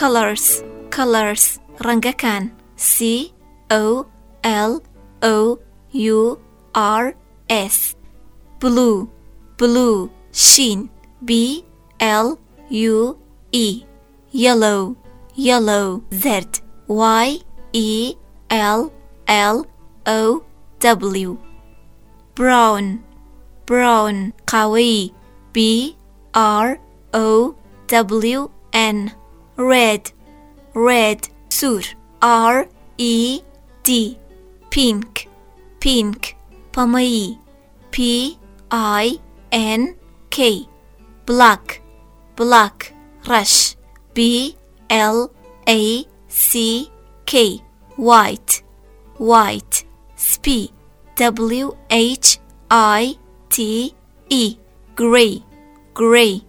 colors colors ڕەنگەکان C O L O U R S blue blue شین B L U E yellow yellow زرد Y E L L O W brown brown قوي B R O W N red, red, sur, R E D, pink, pink, pamai, P I N K, black, black, rush, B L A C K, white, white, spi, W H I T E, gray, gray,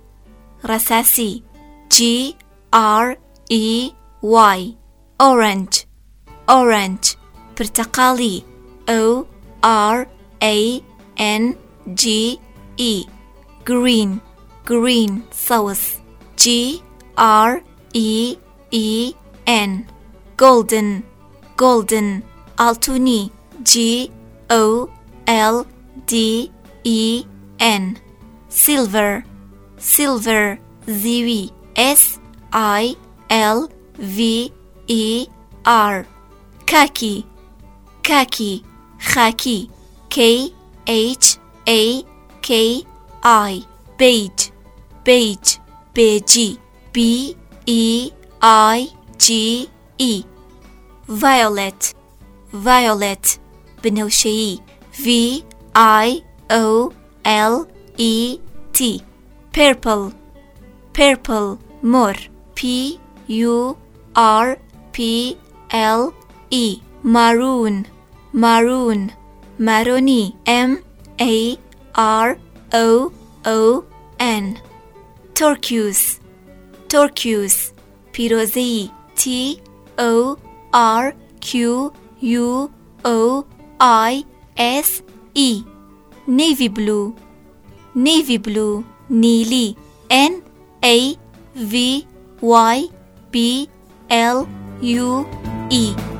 rasasi, G R E Y orange orange پرتقاڵی O R A N G E green green سەوز G R E E N golden golden ئاڵتونی G O L D E N silver silver زیوی S I L V E R. Khaki. Khaki. Khaki. K H A K I. Beige. Beige. Beige. B E I G E. Violet. Violet. Benochei. V I O L E T. Purple. Purple. Mor. P U R P L E. Maroon. Maroon. Maroni. M A R O O N. Turquoise turquoise pirozi T O R Q U O I S E. Navy blue. Navy blue. Neely N A V Y B L U E